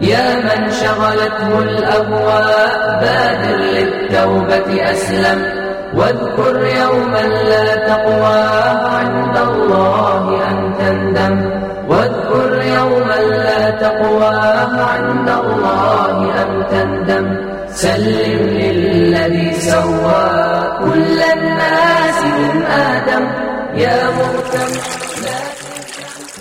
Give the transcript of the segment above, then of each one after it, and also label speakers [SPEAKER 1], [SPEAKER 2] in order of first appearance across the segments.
[SPEAKER 1] يا من شغلته الأهواء بادر للتوبة أسلم. واذكر يوما لا تقوى عند الله أن تندم. واذكر يوما لا تقوى عند الله أن تندم. سلم للذي سوى كل الناس من آدم. يا مهتم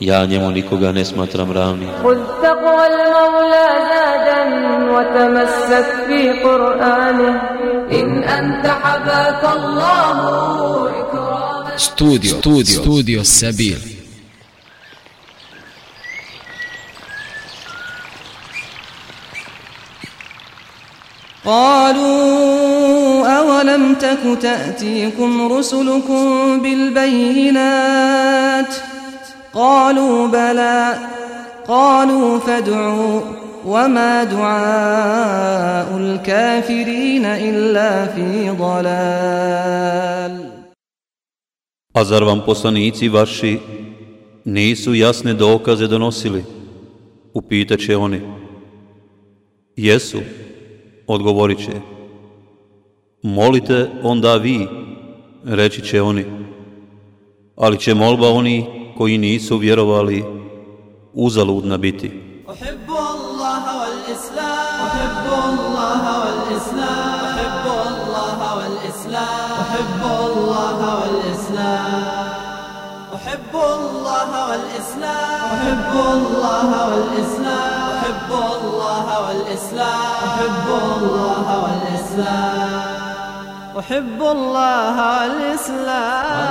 [SPEAKER 2] ja njemu nikoga ne smatram.
[SPEAKER 1] خذ تقوى المولى زادا وتمسك في قرآنه إن أنت حباك الله إكراما
[SPEAKER 3] Studio, studio, studio Sabil.
[SPEAKER 4] قالوا أولم تك تأتيكم رسلكم بالبينات قالوا بلى قالوا فادعوا وما دعاء الكافرين إلا في ضلال
[SPEAKER 2] A zar vam poslanici vaši nisu jasne dokaze donosili? Upitaće oni. Jesu, odgovorit će. Molite onda vi, reći će oni. Ali će molba oni koji nisu vjerovali uzaludna biti.
[SPEAKER 5] أحب الله والإسلام. أحب الله والإسلام. أحب الله والإسلام. أحب الله والإسلام. أحب الله والإسلام.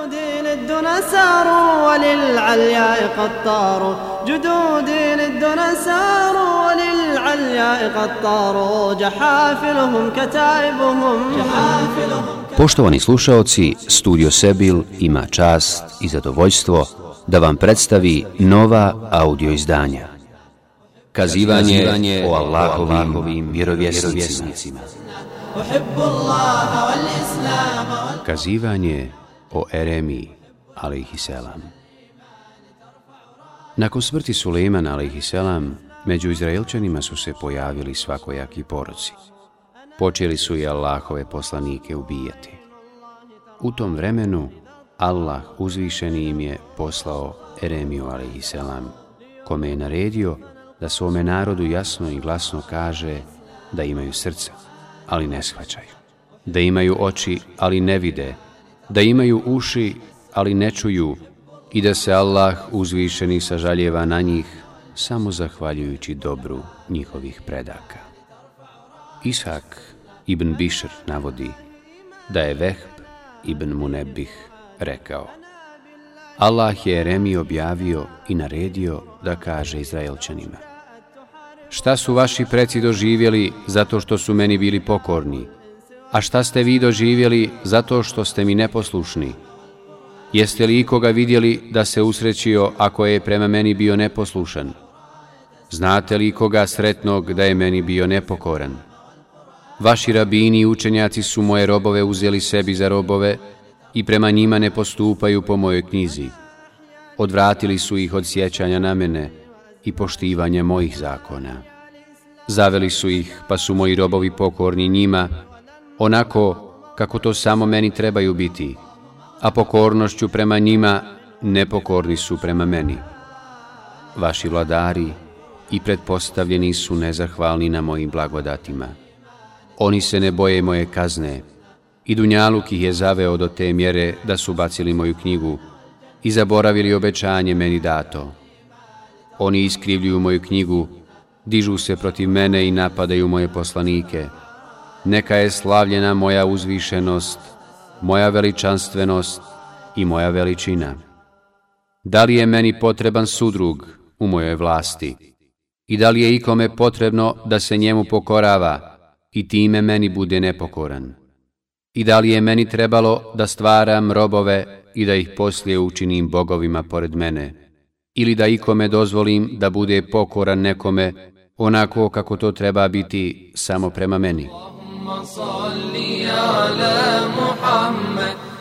[SPEAKER 5] جدودي للدنا ساروا وللعلياء قد طاروا جدودي للدنا ساروا وللعلياء قد طاروا جحافلهم كتائبهم جحافلهم
[SPEAKER 6] Poštovani slušaoci, Studio Sebil ima čast i zadovoljstvo da vam predstavi nova audio izdanja. Kazivanje o Allahovim vjerovjesnicima.
[SPEAKER 5] أحب الله والإسلام وال-
[SPEAKER 6] Kazivanje o Eremi, alaihisselam. Nakon smrti Sulejmana, alaihisselam, među Izraelčanima su se pojavili svakojaki poroci. Počeli su i Allahove poslanike ubijati. U tom vremenu Allah uzvišeni im je poslao Eremiju, alaihisselam, kome je naredio da svome narodu jasno i glasno kaže da imaju srca, ali ne shvaćaju. Da imaju oči, ali ne vide, da imaju uši, ali ne čuju i da se Allah uzvišeni sažaljeva na njih samo zahvaljujući dobru njihovih predaka. Ishak ibn Bišr navodi da je Vehb ibn Munebih rekao Allah je Eremi objavio i naredio da kaže Izraelčanima Šta su vaši preci doživjeli zato što su meni bili pokorni, a šta ste vi doživjeli zato što ste mi neposlušni? Jeste li ikoga vidjeli da se usrećio ako je prema meni bio neposlušan? Znate li ikoga sretnog da je meni bio nepokoran? Vaši rabini i učenjaci su moje robove uzeli sebi za robove i prema njima ne postupaju po mojoj knjizi. Odvratili su ih od sjećanja na mene i poštivanja mojih zakona. Zaveli su ih, pa su moji robovi pokorni njima, onako kako to samo meni trebaju biti, a pokornošću prema njima nepokorni su prema meni. Vaši vladari i pretpostavljeni su nezahvalni na mojim blagodatima. Oni se ne boje moje kazne I Dunjaluk ih je zaveo do te mjere da su bacili moju knjigu i zaboravili obećanje meni dato. Oni iskrivljuju moju knjigu, dižu se protiv mene i napadaju moje poslanike. Neka je slavljena moja uzvišenost, moja veličanstvenost i moja veličina. Da li je meni potreban sudrug u mojoj vlasti i da li je ikome potrebno da se njemu pokorava i time meni bude nepokoran? I da li je meni trebalo da stvaram robove i da ih poslije učinim bogovima pored mene? Ili da ikome dozvolim da bude pokoran nekome onako kako to treba biti samo prema meni?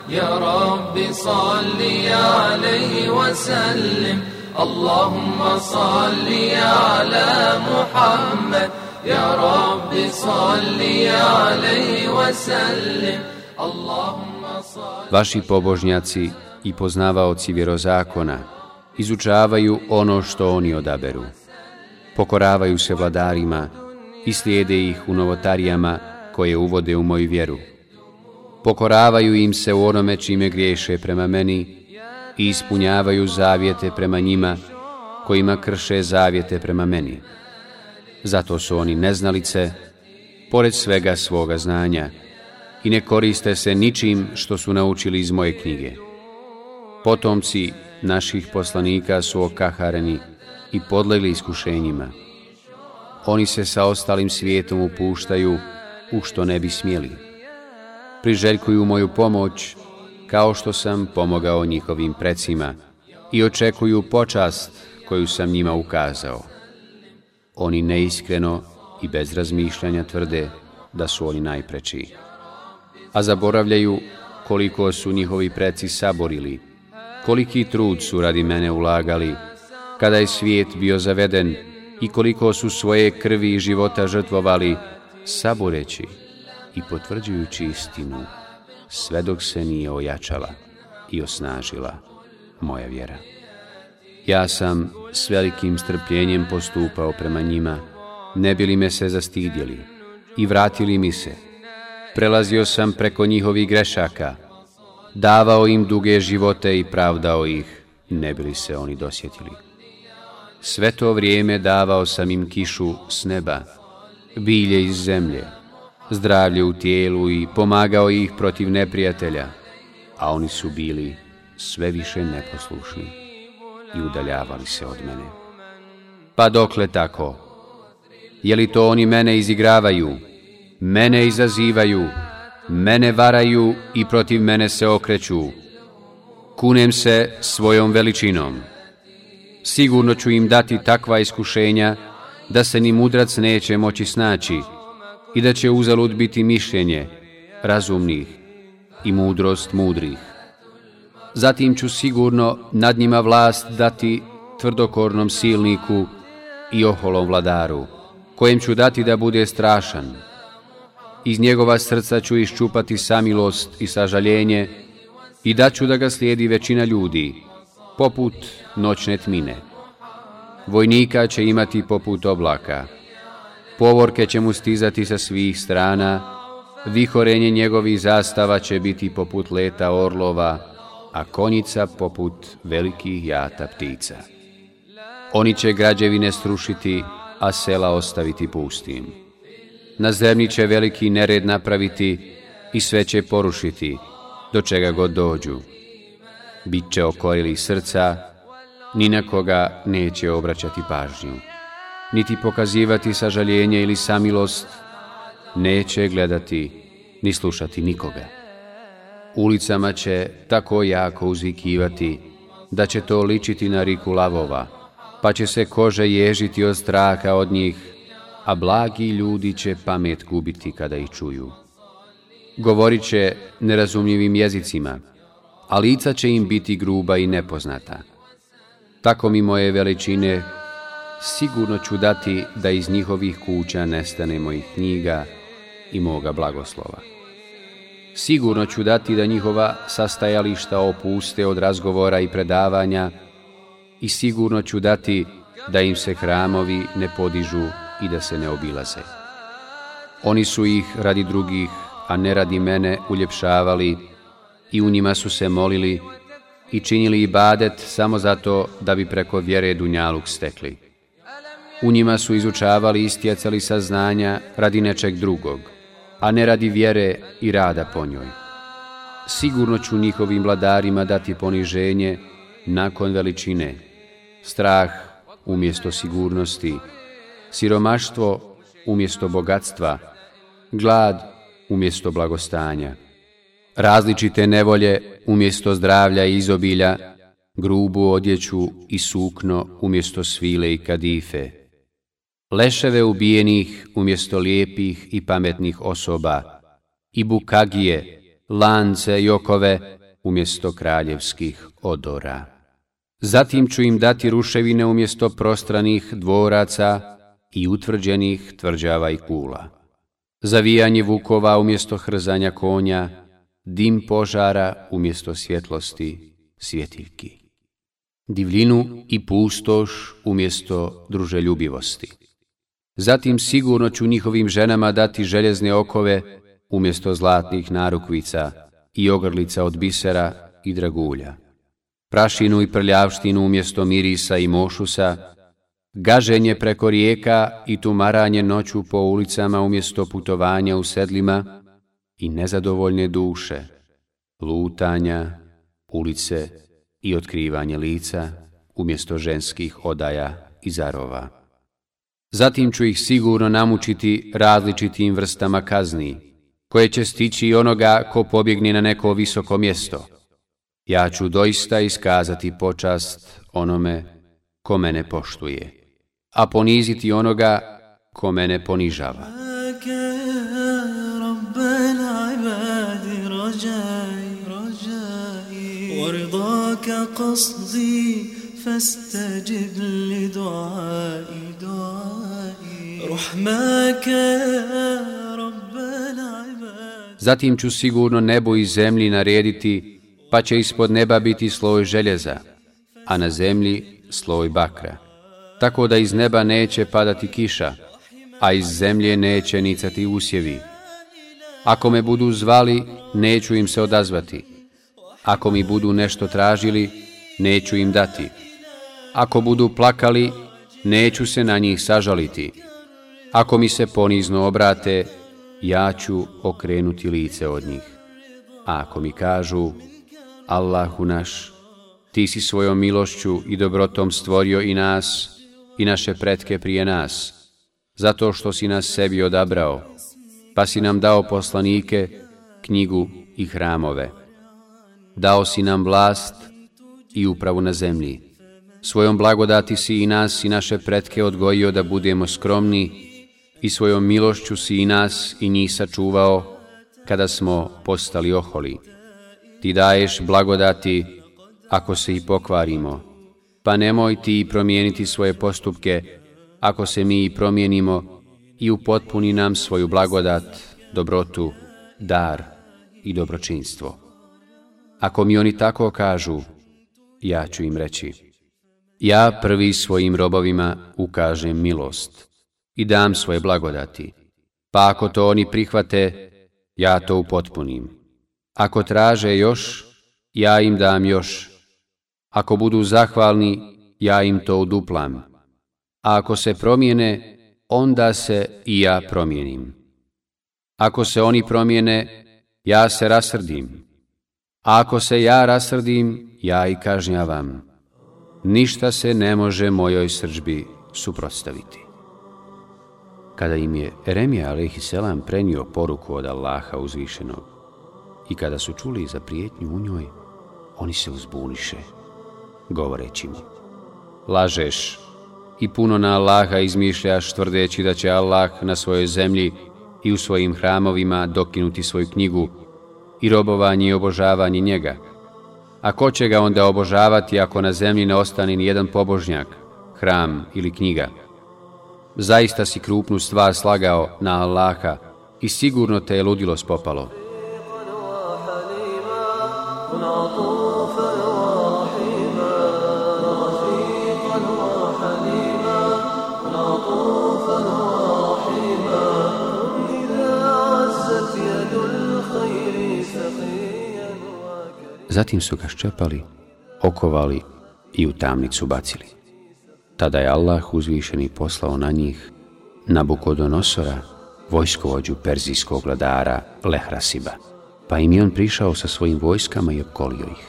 [SPEAKER 1] يا رب صل عليه وسلم اللهم صل على محمد يا رب صل عليه وسلم اللهم صل
[SPEAKER 6] Vaši pobožnjaci i poznavaoci vjerozakona izučavaju ono što oni odaberu. Pokoravaju se vladarima i slijede ih u novotarijama koje uvode u moju vjeru pokoravaju im se u onome čime griješe prema meni i ispunjavaju zavjete prema njima kojima krše zavjete prema meni. Zato su oni neznalice, pored svega svoga znanja, i ne koriste se ničim što su naučili iz moje knjige. Potomci naših poslanika su okahareni i podlegli iskušenjima. Oni se sa ostalim svijetom upuštaju u što ne bi smjeli priželjkuju moju pomoć kao što sam pomogao njihovim precima i očekuju počast koju sam njima ukazao. Oni neiskreno i bez razmišljanja tvrde da su oni najpreći. A zaboravljaju koliko su njihovi preci saborili, koliki trud su radi mene ulagali, kada je svijet bio zaveden i koliko su svoje krvi i života žrtvovali, saboreći i potvrđujući istinu, sve dok se nije ojačala i osnažila moja vjera. Ja sam s velikim strpljenjem postupao prema njima, ne bili me se zastidjeli i vratili mi se. Prelazio sam preko njihovih grešaka, davao im duge živote i pravdao ih, ne bili se oni dosjetili. Sve to vrijeme davao sam im kišu s neba, bilje iz zemlje, zdravlje u tijelu i pomagao ih protiv neprijatelja, a oni su bili sve više neposlušni i udaljavali se od mene. Pa dokle tako? Je li to oni mene izigravaju, mene izazivaju, mene varaju i protiv mene se okreću? Kunem se svojom veličinom. Sigurno ću im dati takva iskušenja da se ni mudrac neće moći snaći, i da će uzalud biti mišljenje razumnih i mudrost mudrih. Zatim ću sigurno nad njima vlast dati tvrdokornom silniku i oholom vladaru, kojem ću dati da bude strašan. Iz njegova srca ću iščupati samilost i sažaljenje i daću da ga slijedi većina ljudi, poput noćne tmine. Vojnika će imati poput oblaka, povorke će mu stizati sa svih strana, vihorenje njegovih zastava će biti poput leta orlova, a konjica poput velikih jata ptica. Oni će građevine strušiti, a sela ostaviti pustim. Na zemlji će veliki nered napraviti i sve će porušiti, do čega god dođu. Biće okorili srca, ni na koga neće obraćati pažnju niti pokazivati sažaljenje ili samilost, neće gledati ni slušati nikoga. Ulicama će tako jako uzvikivati da će to ličiti na riku lavova, pa će se kože ježiti od straha od njih, a blagi ljudi će pamet gubiti kada ih čuju. Govorit će nerazumljivim jezicima, a lica će im biti gruba i nepoznata. Tako mi moje veličine sigurno ću dati da iz njihovih kuća nestane mojih knjiga i moga blagoslova. Sigurno ću dati da njihova sastajališta opuste od razgovora i predavanja i sigurno ću dati da im se hramovi ne podižu i da se ne obilaze. Oni su ih radi drugih, a ne radi mene uljepšavali i u njima su se molili i činili ibadet samo zato da bi preko vjere dunjaluk stekli. U njima su izučavali i stjecali saznanja radi nečeg drugog, a ne radi vjere i rada po njoj. Sigurno ću njihovim vladarima dati poniženje nakon veličine, strah umjesto sigurnosti, siromaštvo umjesto bogatstva, glad umjesto blagostanja, različite nevolje umjesto zdravlja i izobilja, grubu odjeću i sukno umjesto svile i kadife, leševe ubijenih umjesto lijepih i pametnih osoba, i bukagije, lance i okove umjesto kraljevskih odora. Zatim ću im dati ruševine umjesto prostranih dvoraca i utvrđenih tvrđava i kula. Zavijanje vukova umjesto hrzanja konja, dim požara umjesto svjetlosti svjetiljki. Divljinu i pustoš umjesto druželjubivosti. Zatim sigurno ću njihovim ženama dati željezne okove umjesto zlatnih narukvica i ogrlica od bisera i dragulja. Prašinu i prljavštinu umjesto mirisa i mošusa, gaženje preko rijeka i tumaranje noću po ulicama umjesto putovanja u sedlima i nezadovoljne duše, lutanja, ulice i otkrivanje lica umjesto ženskih odaja i zarova. Zatim ću ih sigurno namučiti različitim vrstama kazni, koje će stići onoga ko pobjegne na neko visoko mjesto. Ja ću doista iskazati počast onome ko mene poštuje, a poniziti onoga ko mene ponižava.
[SPEAKER 7] فاستجب لدعائي دعائي رحمك يا رب العباد
[SPEAKER 6] Zatim ću sigurno nebo i zemlji narediti, pa će ispod neba biti sloj željeza, a na zemlji sloj bakra. Tako da iz neba neće padati kiša, a iz zemlje neće nicati usjevi. Ako me budu zvali, neću im se odazvati. ako mi budu nešto tražili, neću im dati. Ako budu plakali, neću se na njih sažaliti. Ako mi se ponizno obrate, ja ću okrenuti lice od njih. A ako mi kažu, Allahu naš, ti si svojom milošću i dobrotom stvorio i nas i naše pretke prije nas, zato što si nas sebi odabrao, pa si nam dao poslanike, knjigu i hramove. Dao si nam vlast i upravu na zemlji. Svojom blagodati si i nas i naše pretke odgojio da budemo skromni i svojom milošću si i nas i njih sačuvao kada smo postali oholi. Ti daješ blagodati ako se i pokvarimo, pa nemoj ti promijeniti svoje postupke ako se mi i promijenimo i upotpuni nam svoju blagodat, dobrotu, dar i dobročinstvo. Ako mi oni tako kažu, ja ću im reći, ja prvi svojim robovima ukažem milost i dam svoje blagodati, pa ako to oni prihvate, ja to upotpunim. Ako traže još, ja im dam još. Ako budu zahvalni, ja im to uduplam. A ako se promijene, onda se i ja promijenim. Ako se oni promijene, ja se rasrdim. Ako se ja rasrdim, ja i kažnjavam. Ništa se ne može mojoj srđbi suprotstaviti. Kada im je Eremija a.s. prenio poruku od Allaha uzvišenog i kada su čuli za prijetnju u njoj, oni se uzbuniše, govoreći mu, lažeš i puno na Allaha izmišljaš tvrdeći da će Allah na svojoj zemlji i u svojim hramovima dokinuti svoju knjigu i robovanje i obožavanje njega. A ko će ga onda obožavati ako na zemlji ne ostane ni jedan pobožnjak, hram ili knjiga? Zaista si krupnu stvar slagao na Allaha i sigurno te je ludilo spopalo. Zatim su ga ščepali, okovali i u tamnicu bacili. Tada je Allah uzvišeni poslao na njih Nabukodonosora, vojskovođu perzijskog vladara Lehrasiba, pa im je on prišao sa svojim vojskama i okolio ih.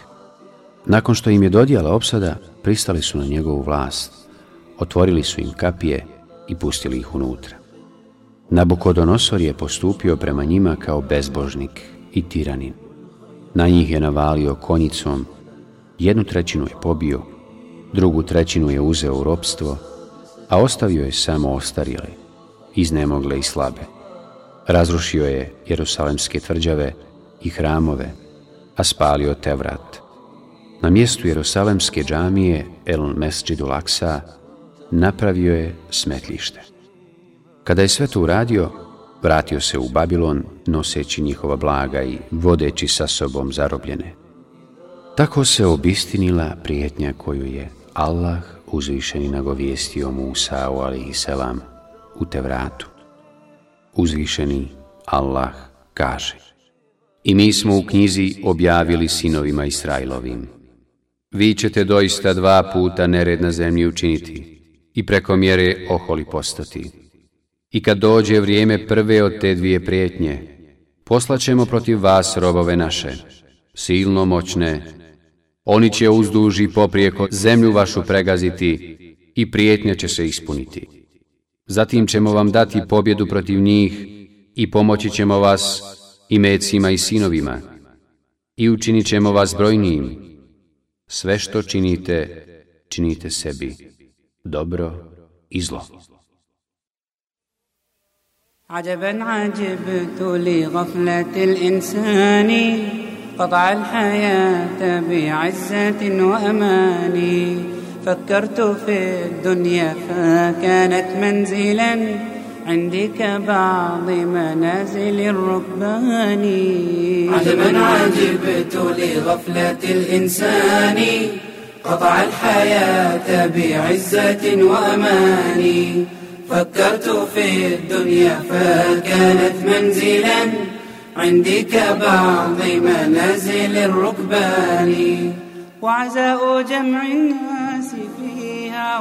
[SPEAKER 6] Nakon što im je dodijala opsada, pristali su na njegovu vlast, otvorili su im kapije i pustili ih unutra. Nabukodonosor je postupio prema njima kao bezbožnik i tiranin. Na njih je navalio konjicom, jednu trećinu je pobio, drugu trećinu je uzeo u ropstvo, a ostavio je samo ostarjele, iznemogle i slabe. Razrušio je Jerusalemske tvrđave i hramove, a spalio Tevrat. Na mjestu Jerusalemske džamije El Mesđidu Laksa napravio je smetljište. Kada je sve to uradio, vratio se u Babilon noseći njihova blaga i vodeći sa sobom zarobljene. Tako se obistinila prijetnja koju je Allah uzvišeni nagovijestio Musa u selam u Tevratu. Uzvišeni Allah kaže I mi smo u knjizi objavili sinovima Israilovim. Vi ćete doista dva puta nered na zemlji učiniti i preko mjere oholi postati. I kad dođe vrijeme prve od te dvije prijetnje, poslaćemo protiv vas robove naše, silno moćne. Oni će uzduži poprijeko zemlju vašu pregaziti i prijetnja će se ispuniti. Zatim ćemo vam dati pobjedu protiv njih i pomoći ćemo vas i mecima i sinovima i učinit ćemo vas brojnijim. Sve što činite, činite sebi, dobro i zlo.
[SPEAKER 8] عجبا عجبت لغفلة الإنسان. قطع الحياة بعزة وأمان. فكرت في الدنيا فكانت منزلا عندي كبعض منازل الركبان.
[SPEAKER 1] عجبا عجبت لغفلة الإنسان. قطع الحياة بعزة وأمان. فكرت في الدنيا فكانت منزلا عندي كبعض منازل الركبان
[SPEAKER 8] وعزاء جمع الناس فيها